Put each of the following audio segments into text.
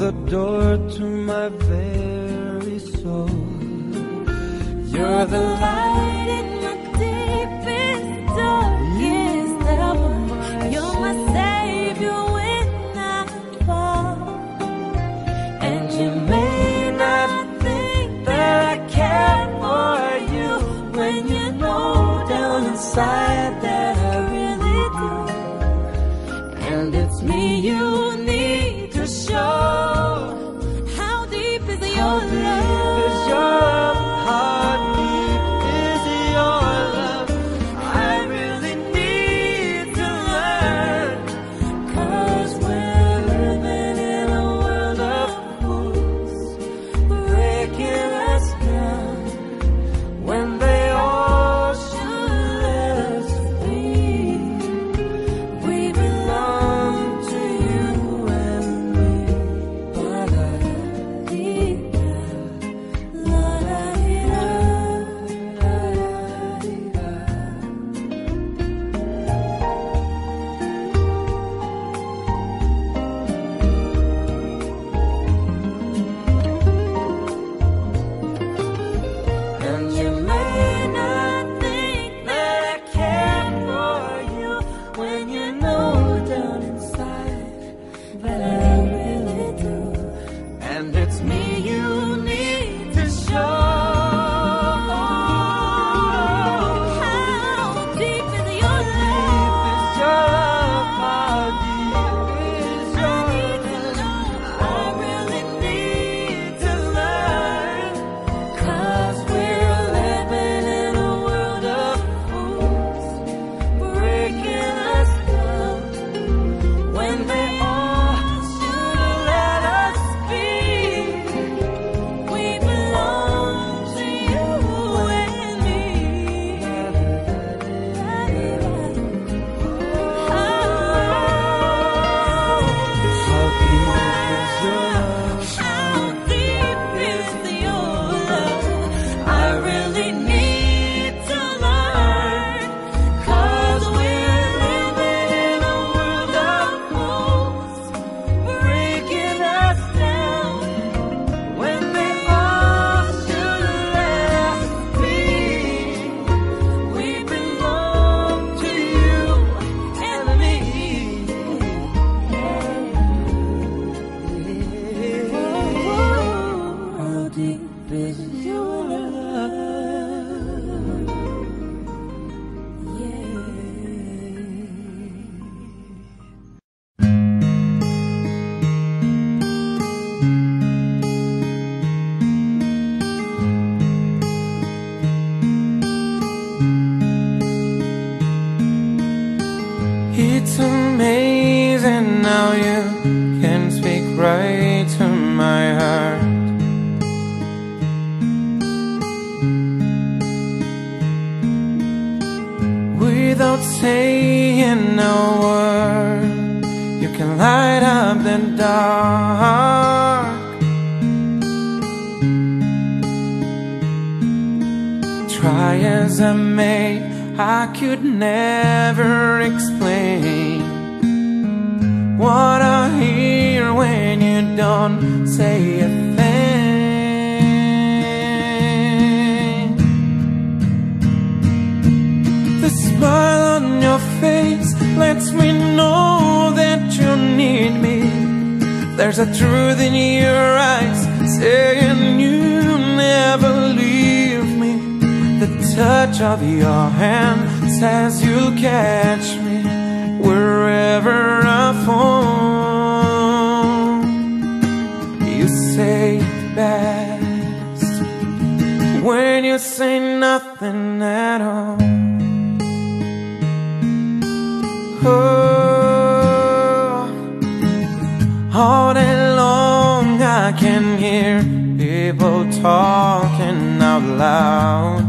the door to my very soul. You're the light. Saying word, you can light up the dark. Try as I may, I could never explain what I hear when you don't say a There's a truth in your eyes saying you'll never leave me. The touch of your hand says you'll catch me wherever I fall. You say it best when you say nothing at all. Oh, I can hear people talking out loud.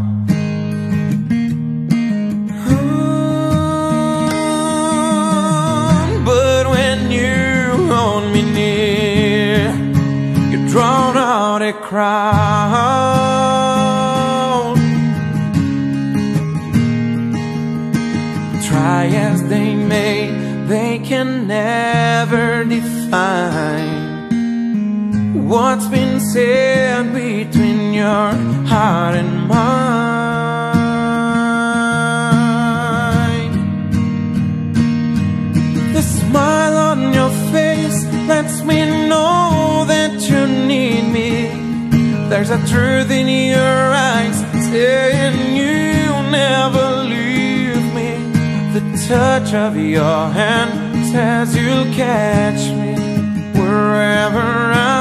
Mm, But when you hold me near, you drown out a crowd. Try as they may, they can never what's been said between your heart and mine. The smile on your face lets me know that you need me. There's a truth in your eyes saying you'll never leave me. The touch of your hand says you'll catch me wherever I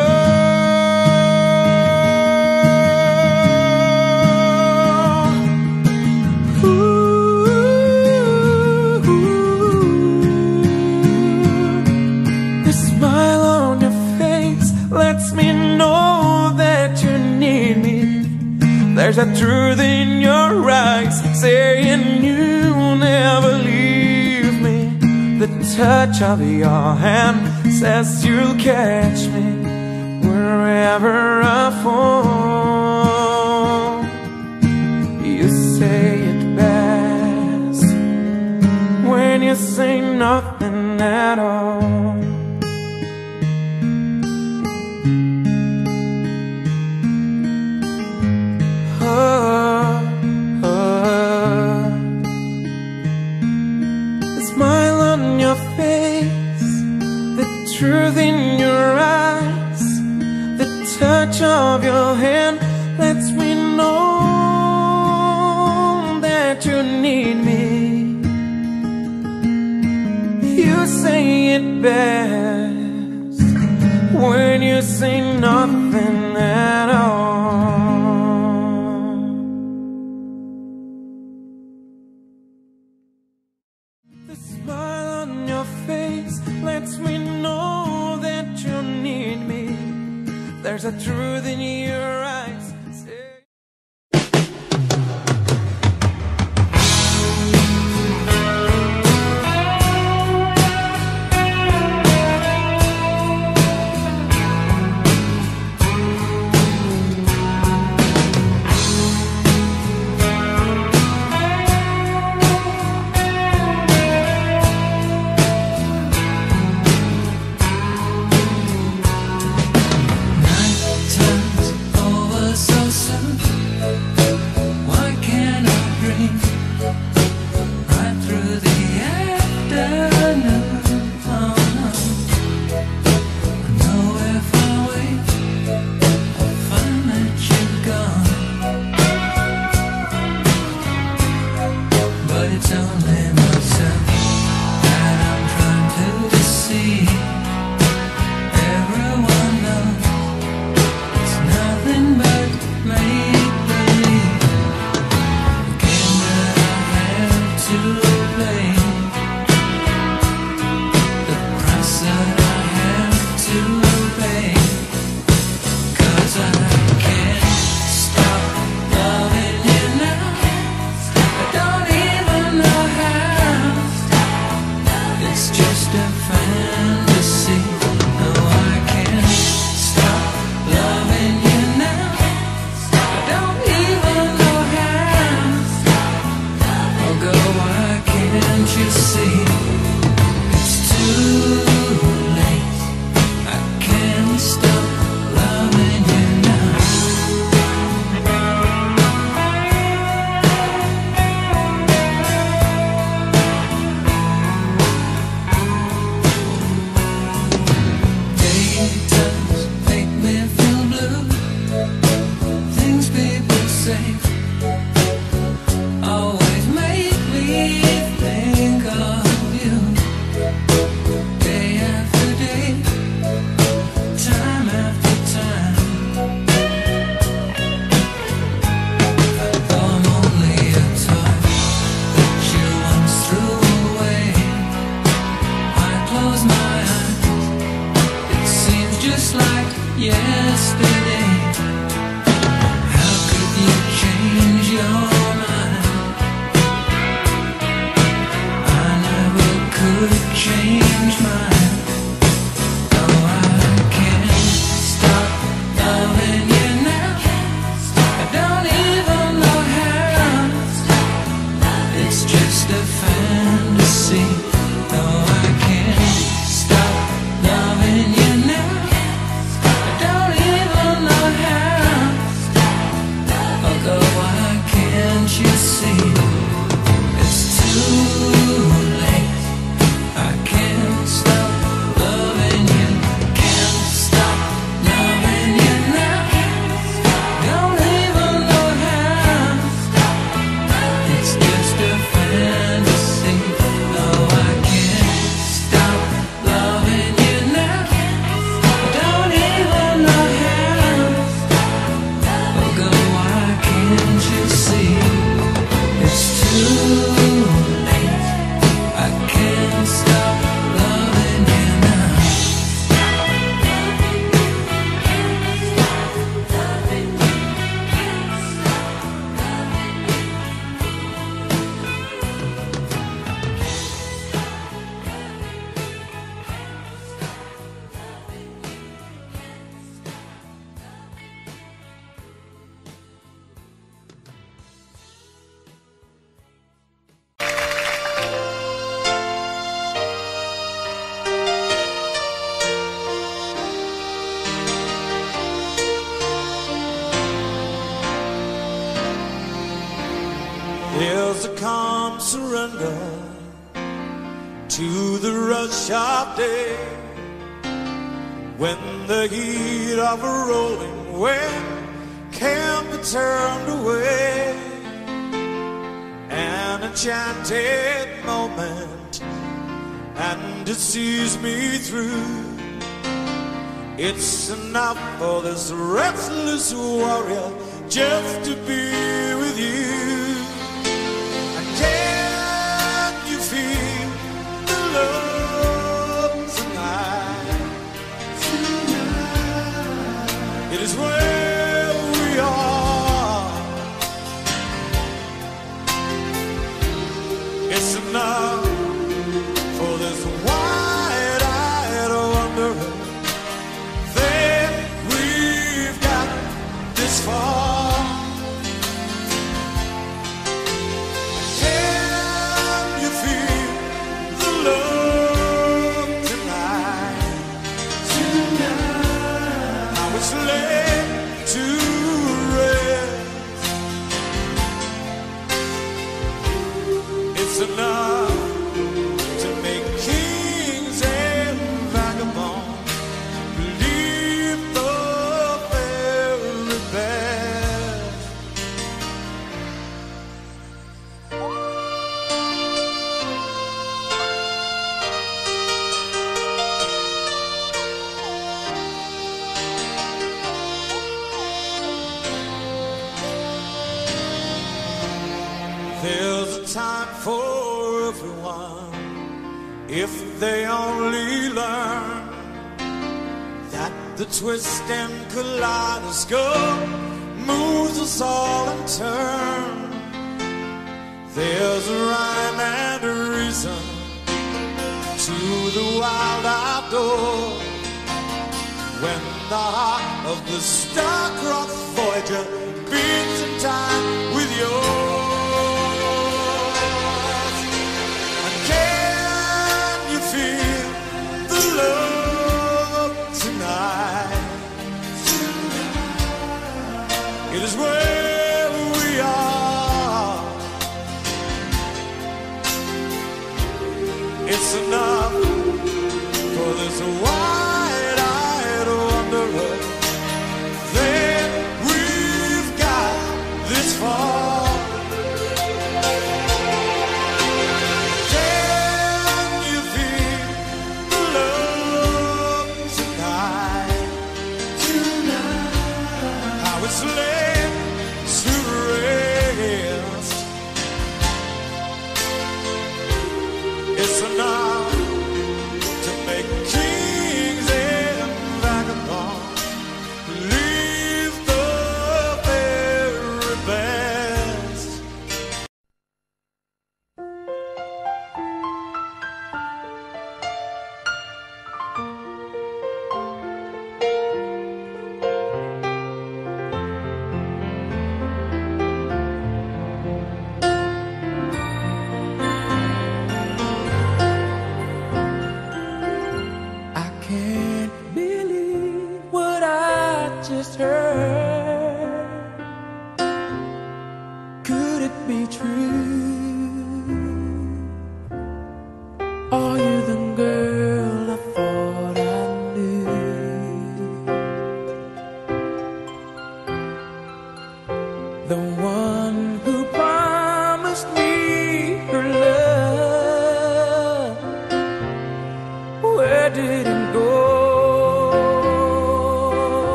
There's a truth in your eyes saying you'll never leave me. The touch of your hand says you'll catch me wherever I fall. Best when you say nothing at all. The smile on your face lets me know that you need me. There's a truth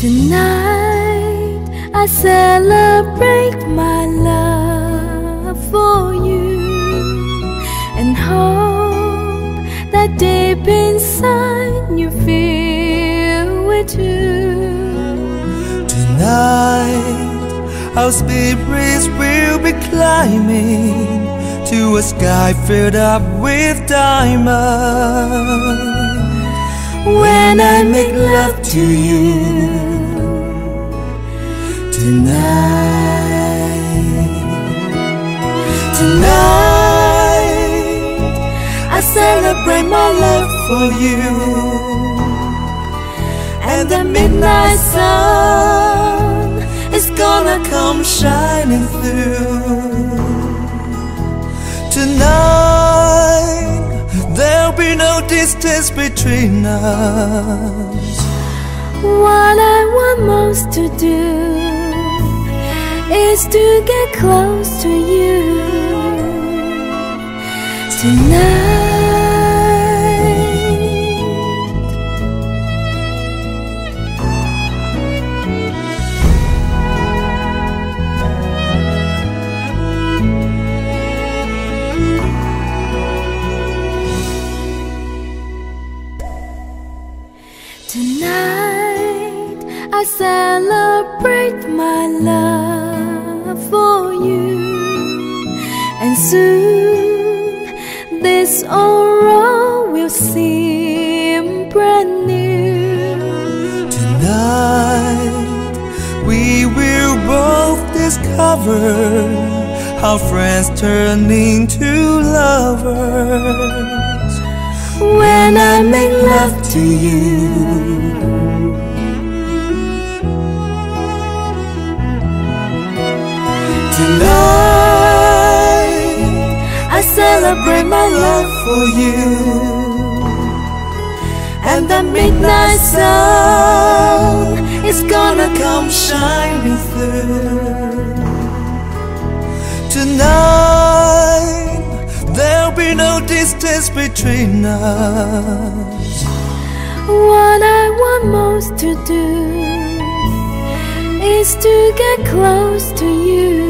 Tonight I celebrate my love for you and hope that deep inside you feel it too. Tonight our spirits will be climbing to a sky filled up with diamonds. When I make love to you tonight, tonight, I celebrate my love for you and the midnight sun is gonna come shining through. Tonight, there'll be no distance between us. What I want most to do is to get close to you tonight. Discover how friends turn into lovers. When I make love to you. Tonight, I celebrate my love for you and the midnight sun is gonna come shining through. Tonight, there'll be no distance between us. What I want most to do is to get close to you.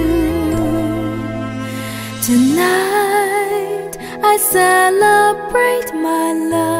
Tonight I celebrate my love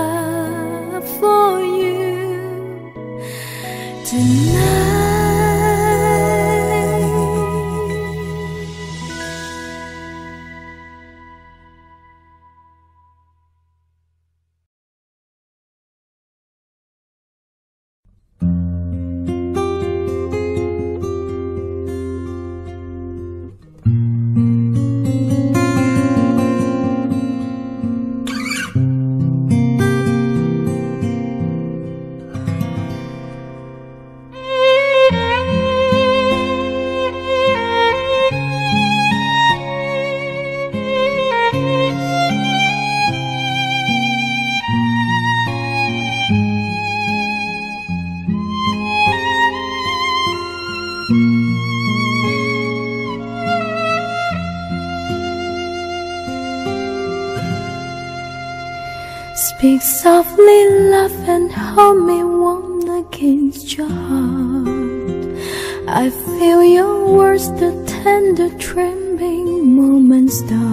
Speak softly, love, and hold me warm against your heart. I feel your words, the tender, trembling moments start.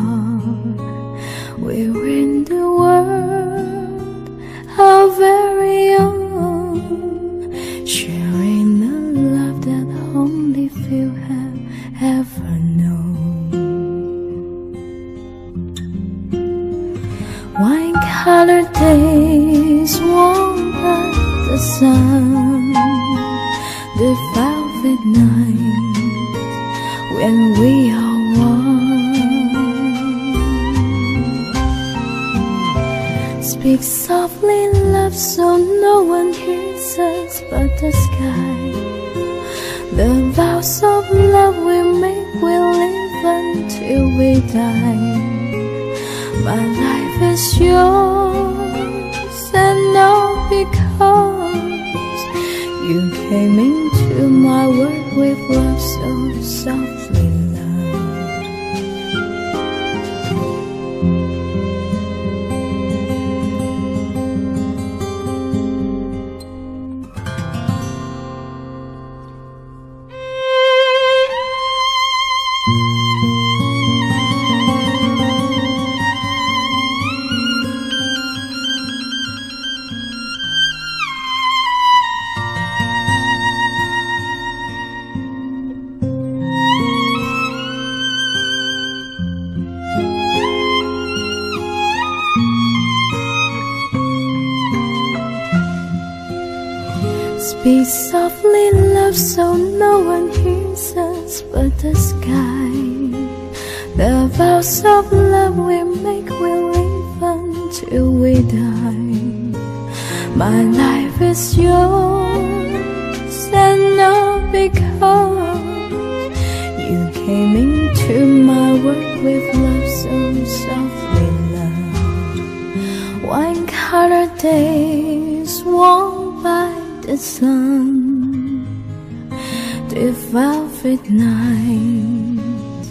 Night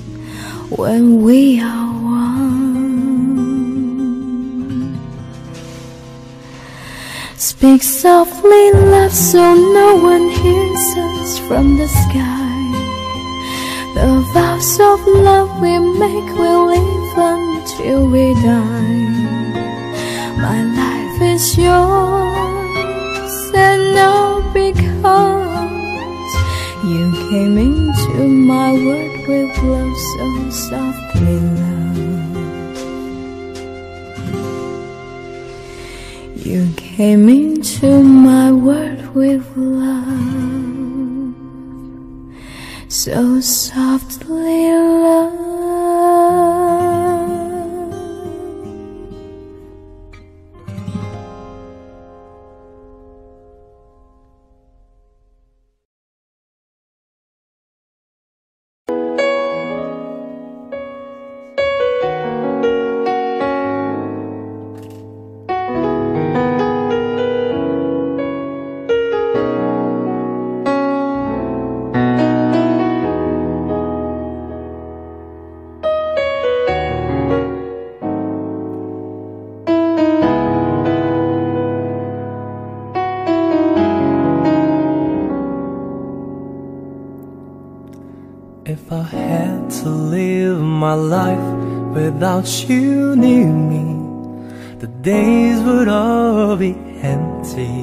when we are one. Speak softly, love, so no one hears us from the sky. The vows of love we make will live until we die. My life is yours, and all because you came into my world with love so softly, love. You came into my world with love so softly, love. Without you near me, the days would all be empty.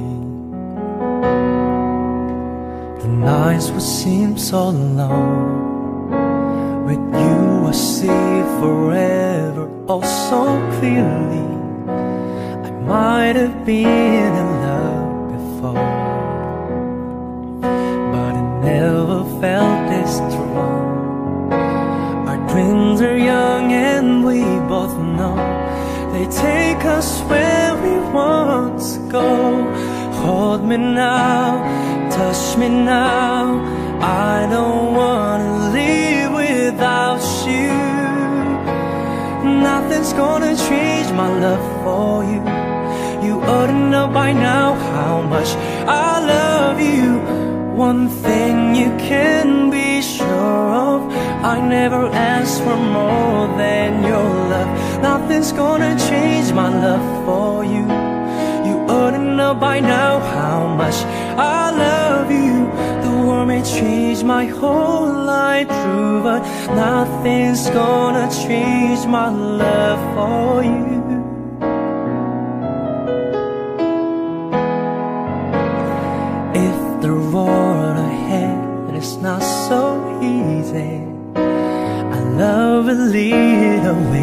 The nights would seem so long. With you, I see forever oh so clearly. I might have been me now, touch me now. I don't wanna live without you. Nothing's gonna change my love for you. You ought to know by now how much I love you. One thing you can be sure of I never asked for more than your love. Nothing's gonna change my love for know by now how much I love you. The world may change my whole life through, but nothing's gonna change my love for you. If the road ahead is not so easy, I love a little way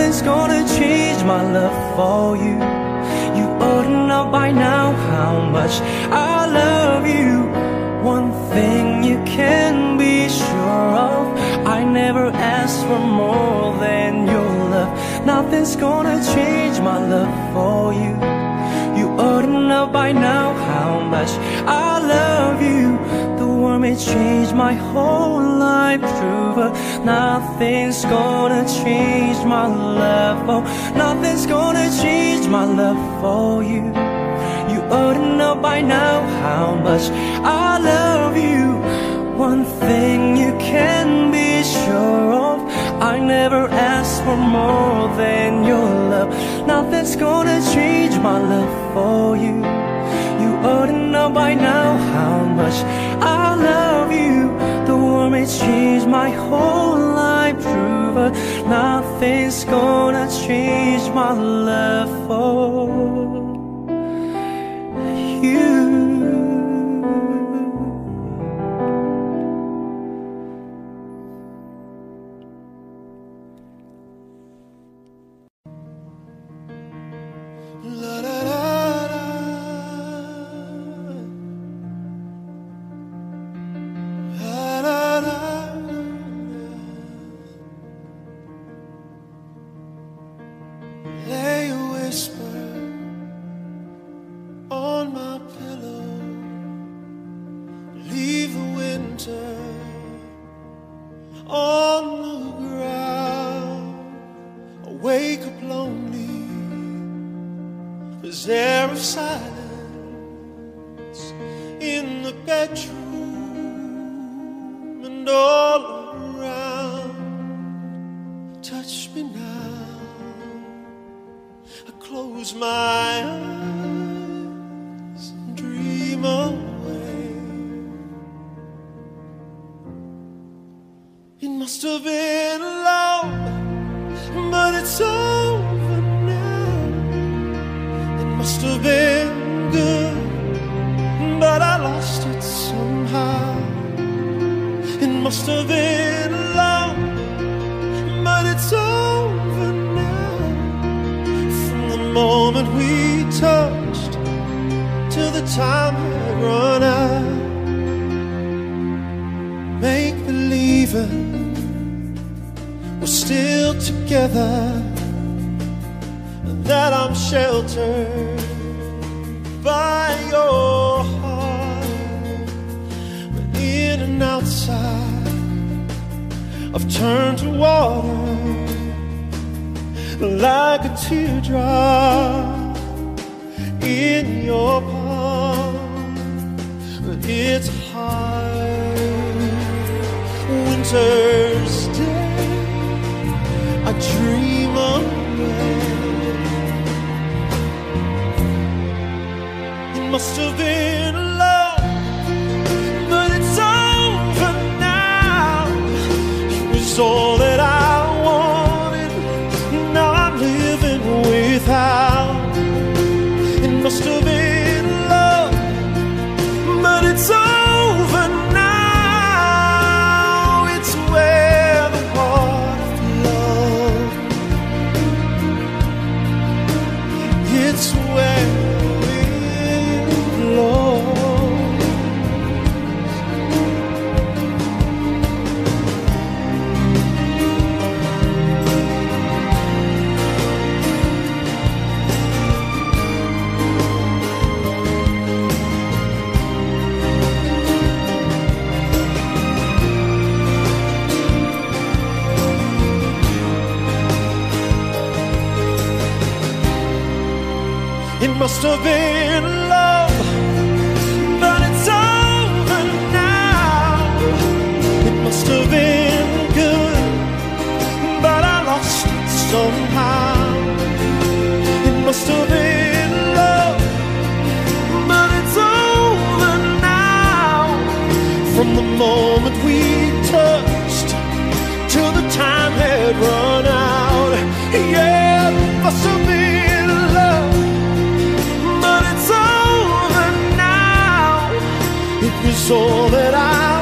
Nothing's gonna change my love for you. You ought to know by now how much I love you. One thing you can be sure of I never asked for more than your love. Nothing's gonna change my love for you. You ought to know by now how much I love you storm, it changed my whole life through But nothing's gonna change my love for Nothing's gonna change my love for you. You ought to know by now how much I love you. One thing you can be sure of I never ask for more than your love. Nothing's gonna change my love for you. You ought to know by now how much I love you. The my whole life. But nothing's gonna change my love for we're still together, and that I'm sheltered by your heart, but in and outside, I've turned to water like a teardrop in your palm. But It's hard, winter's dream away. It must have been. used to be in love, but it's over now. It must have been good, but I lost it somehow. It must have been love, but it's over now. From the moment we touched till the time had run. so that I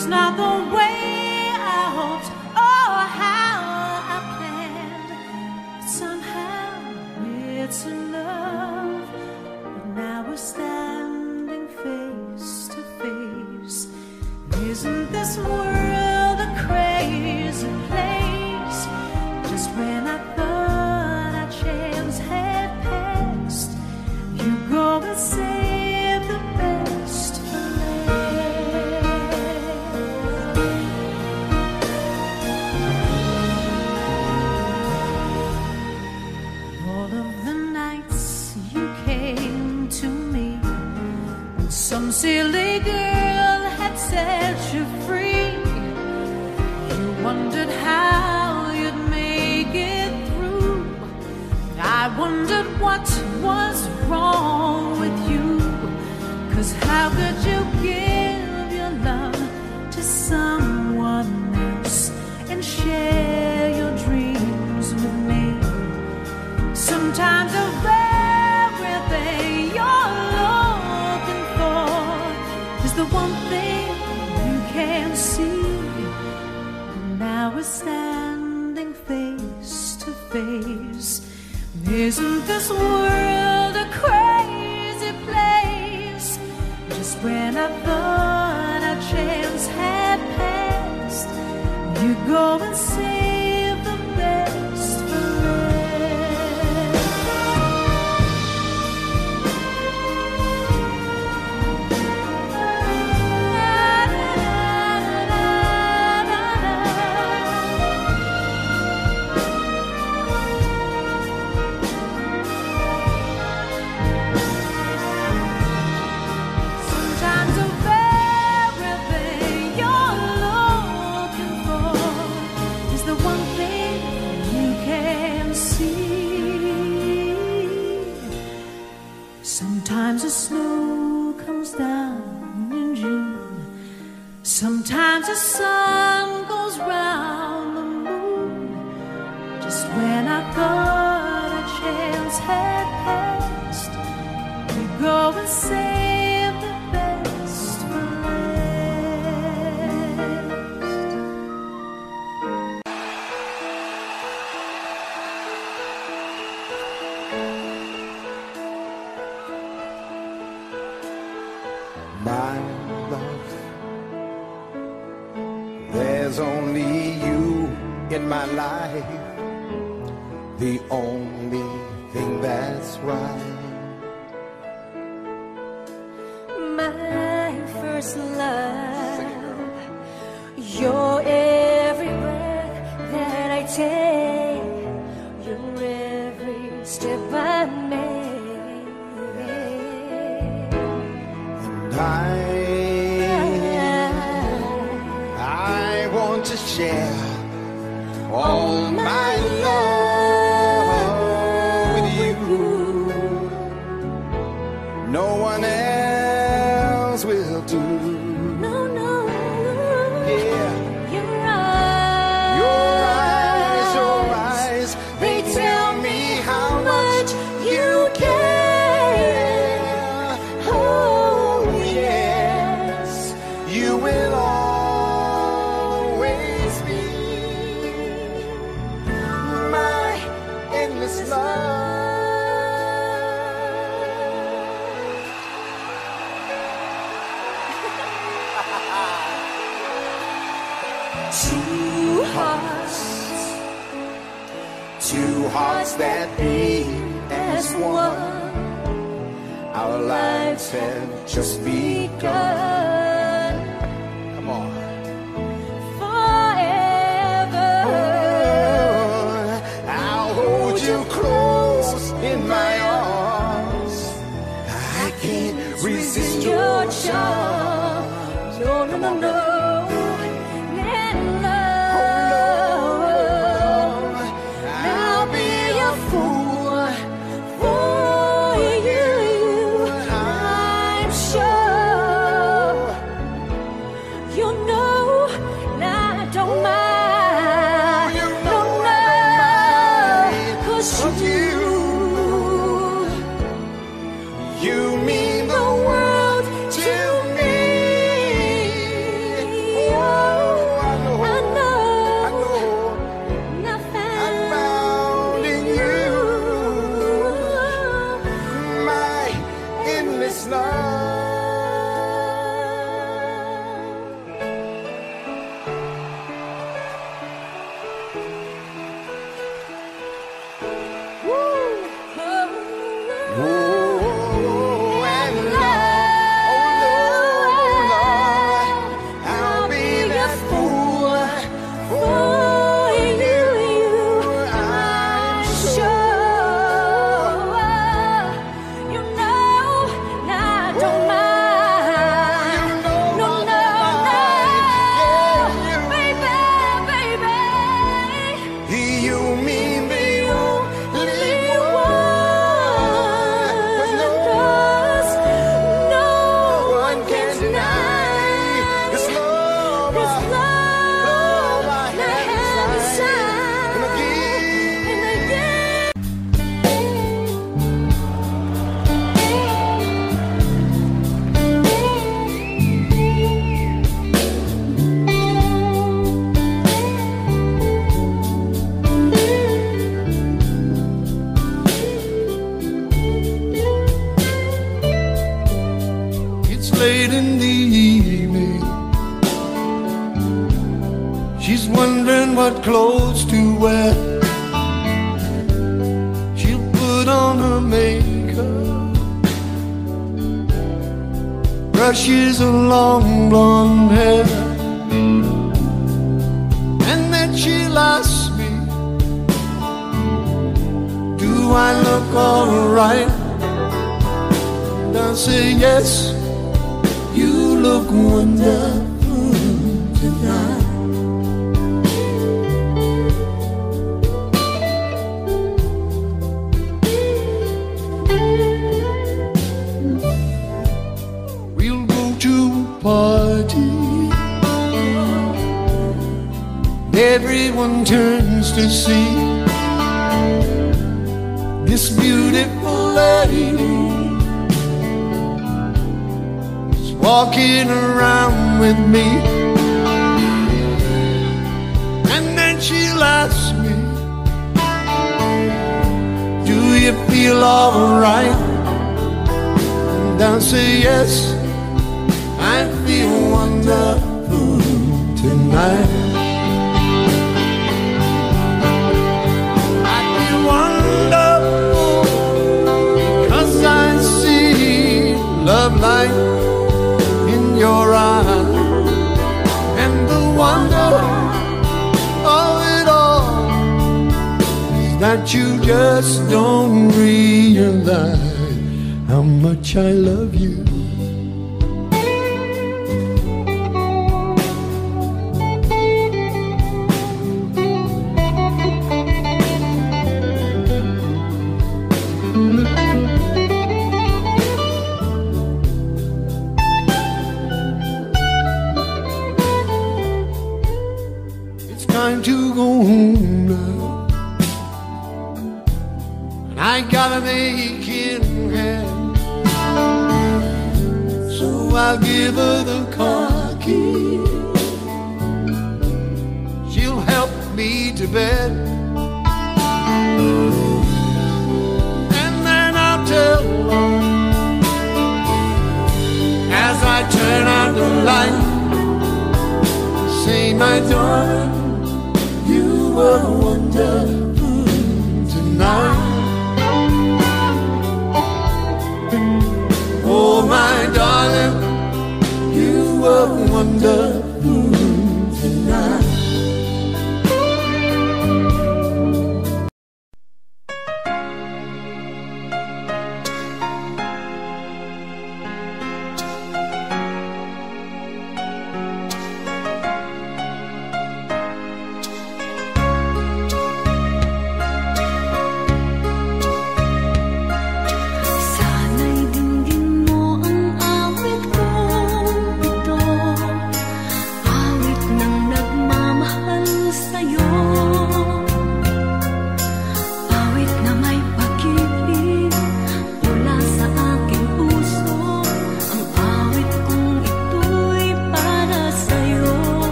It's not the way my life. The only thing that's right. My first love. Your Oh.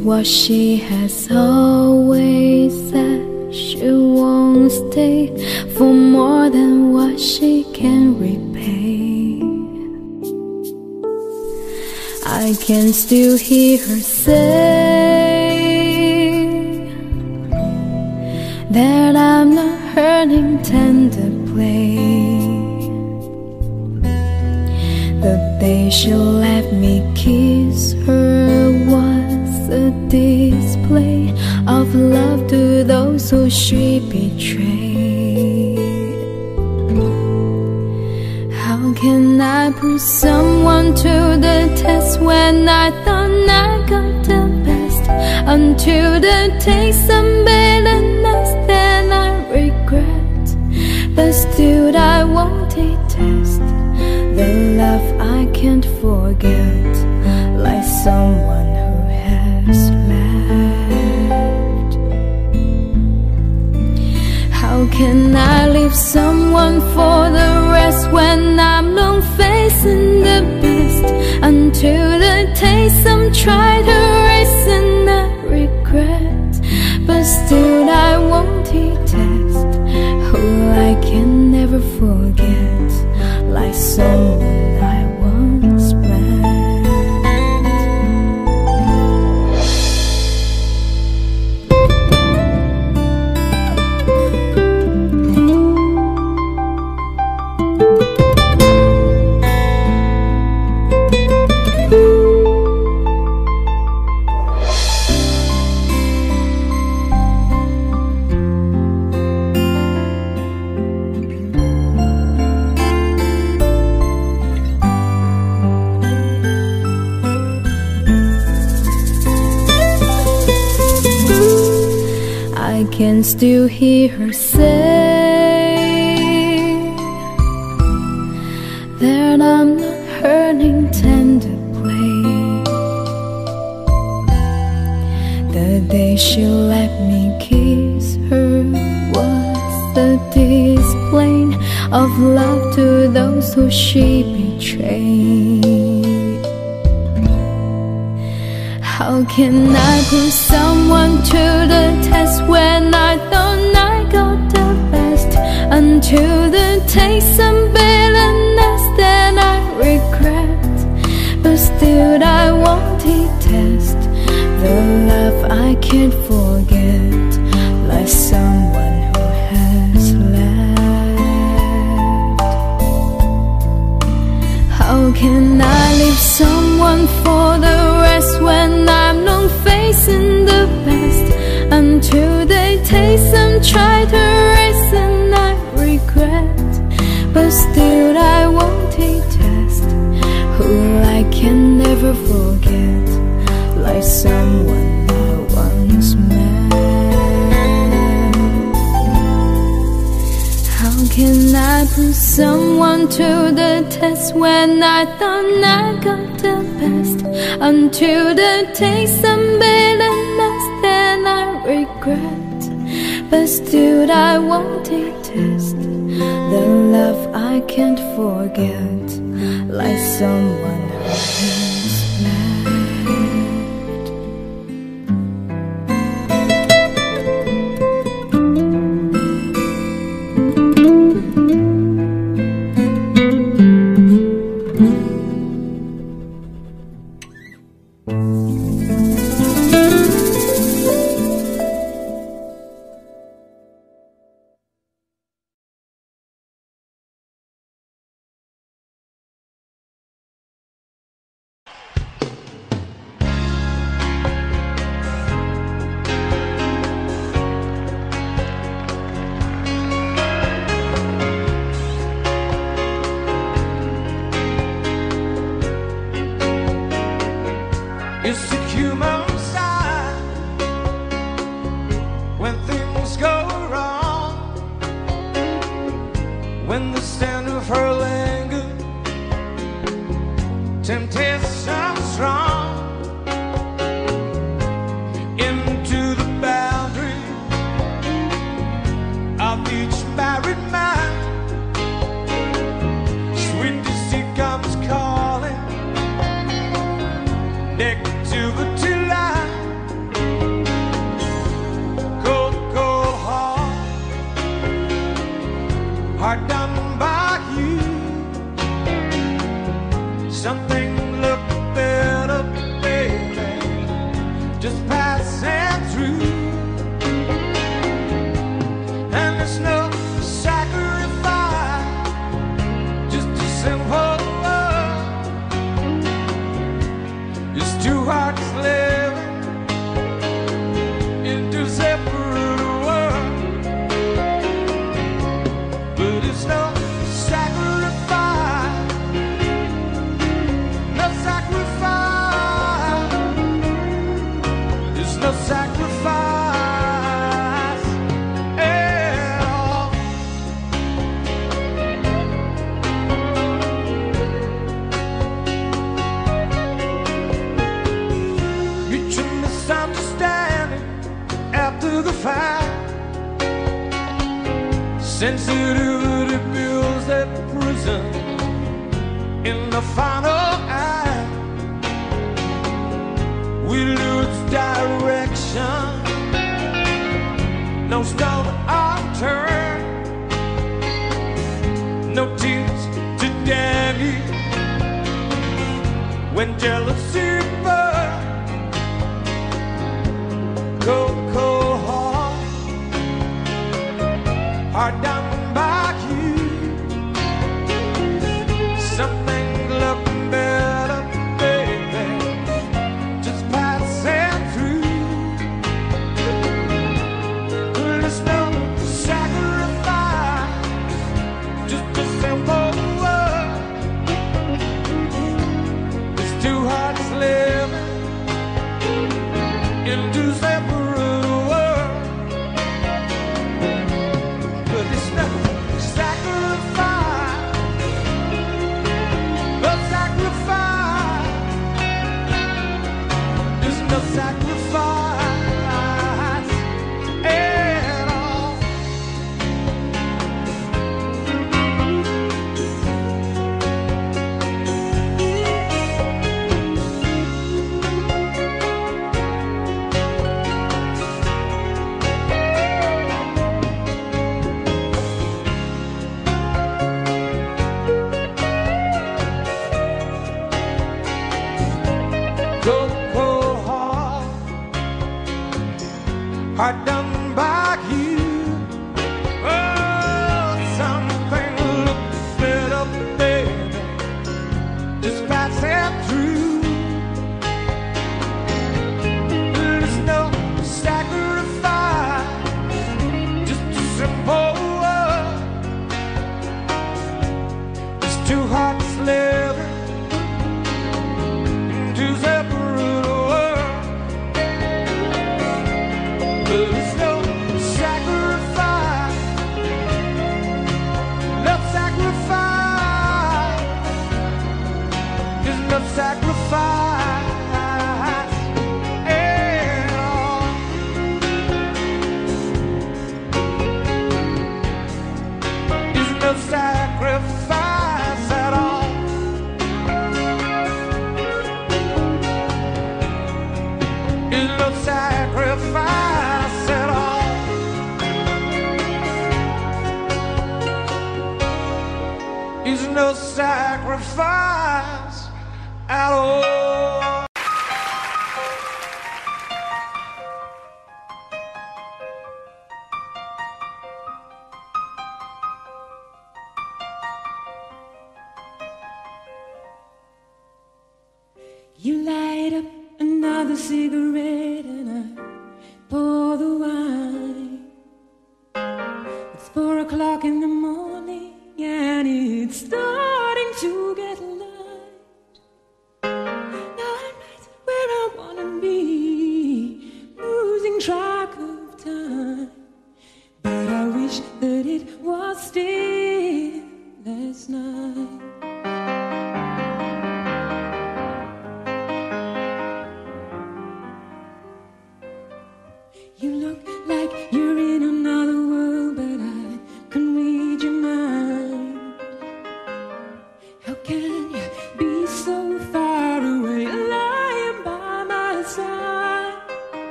What she has always said. She won't stay for more than what she can repay. I can still hear her say that I'm not hurting tender play. The day she let me kiss her a display of love to those who she betrayed. How can I put someone to the test when I thought I got the best? Until the taste of bitterness that I regret, but still I won't detest the love I can't forget, like someone Leave someone for the rest when I'm long facing the best? Until the taste I'm trying to erase and I regret, but still I won't detest who I can never forget, still hear her say I won't detest. The love I can't forget, like someone who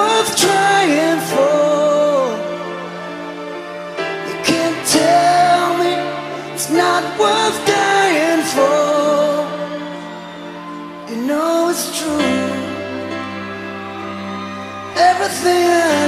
worth trying for. You can't tell me it's not worth dying for. You know it's true. Everything I.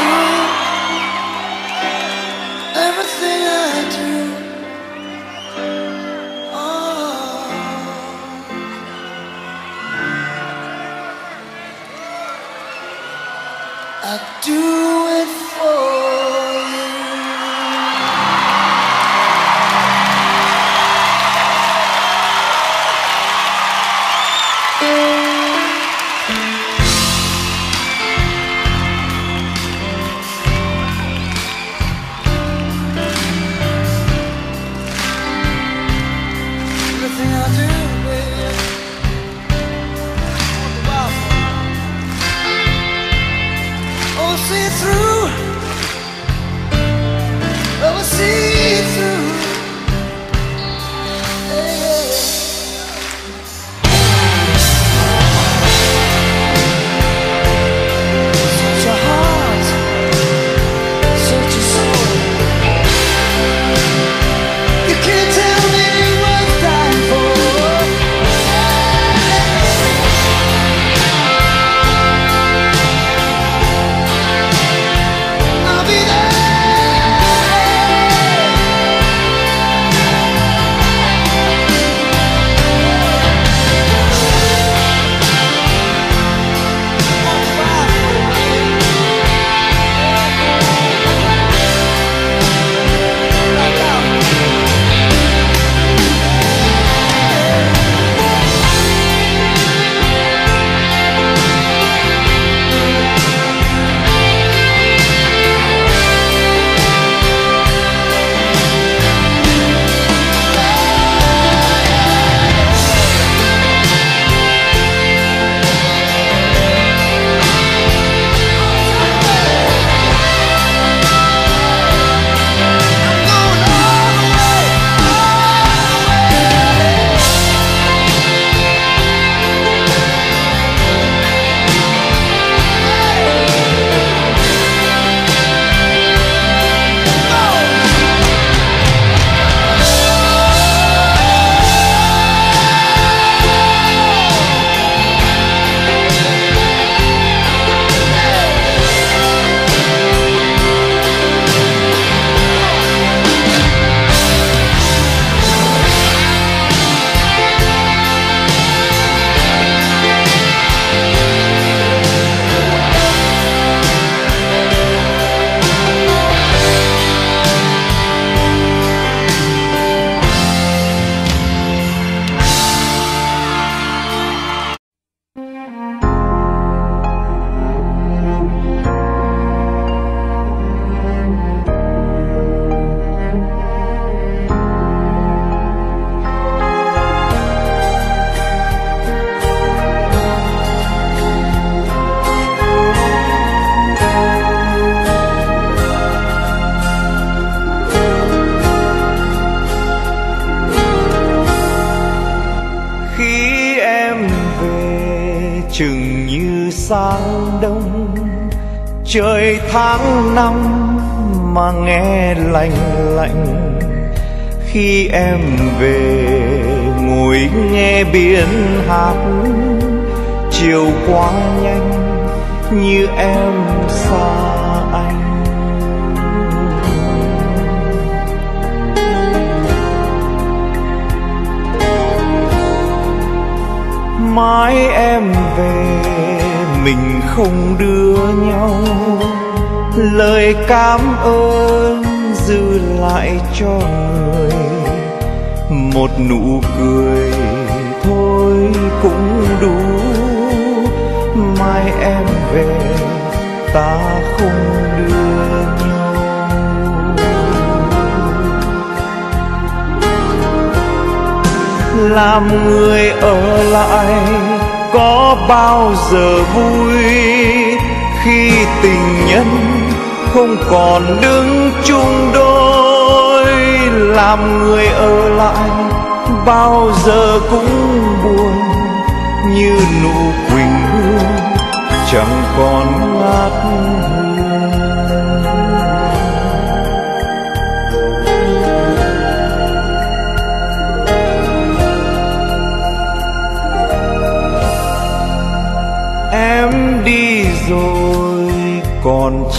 true tháng năm mà nghe lạnh lạnh. Khi em về, ngồi nghe biển hát. Chiều qua nhanh như em xa anh. Mãi em về, mình không đưa nhau lời cảm ơn dư lại cho người. Một nụ cười thôi cũng đủ. Mai em về, ta không đưa nhau. Làm người ở lại có bao giờ vui khi tình nhân không còn đứng chung đôi, làm người ở lại, bao giờ cũng buồn như nụ quỳnh hương chẳng còn ngát hương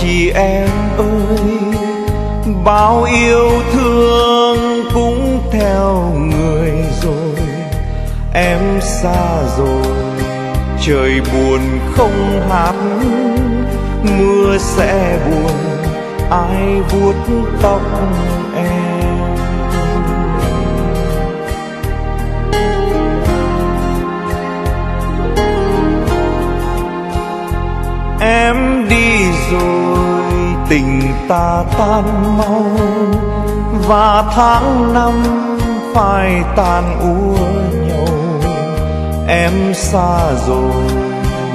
chị em ơi, bao yêu thương cũng theo người rồi. Em xa rồi, trời buồn không hát mưa sẽ buồn, ai vuốt tóc ta tan mau. Và tháng năm phải tàn úa nhau em xa rồi,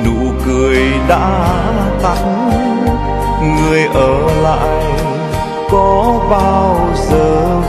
nụ cười đã tắt. Người ở lại có bao giờ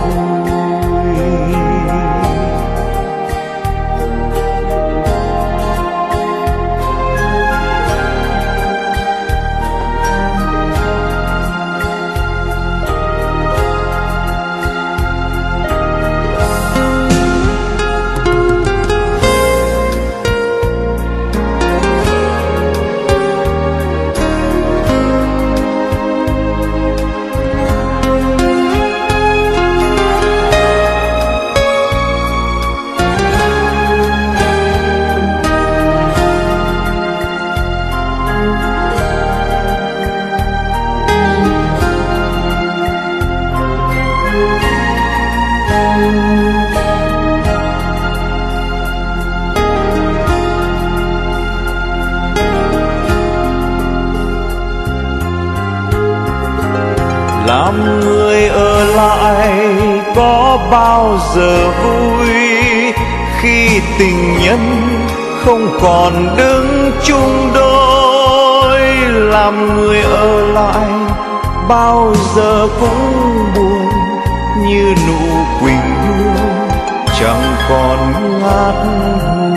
giờ vui khi tình nhân không còn đứng chung đôi, làm người ở lại bao giờ cũng buồn như nụ quỳnh hương chẳng còn ngát hương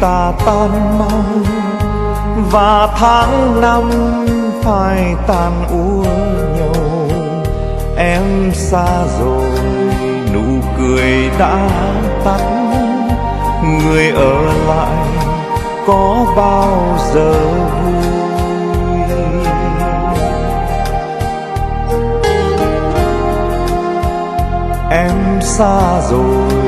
ta tan mau, và tháng năm phải tàn úa nhau em xa rồi, nụ cười đã tắt. Người ở lại có bao giờ vui? Em xa rồi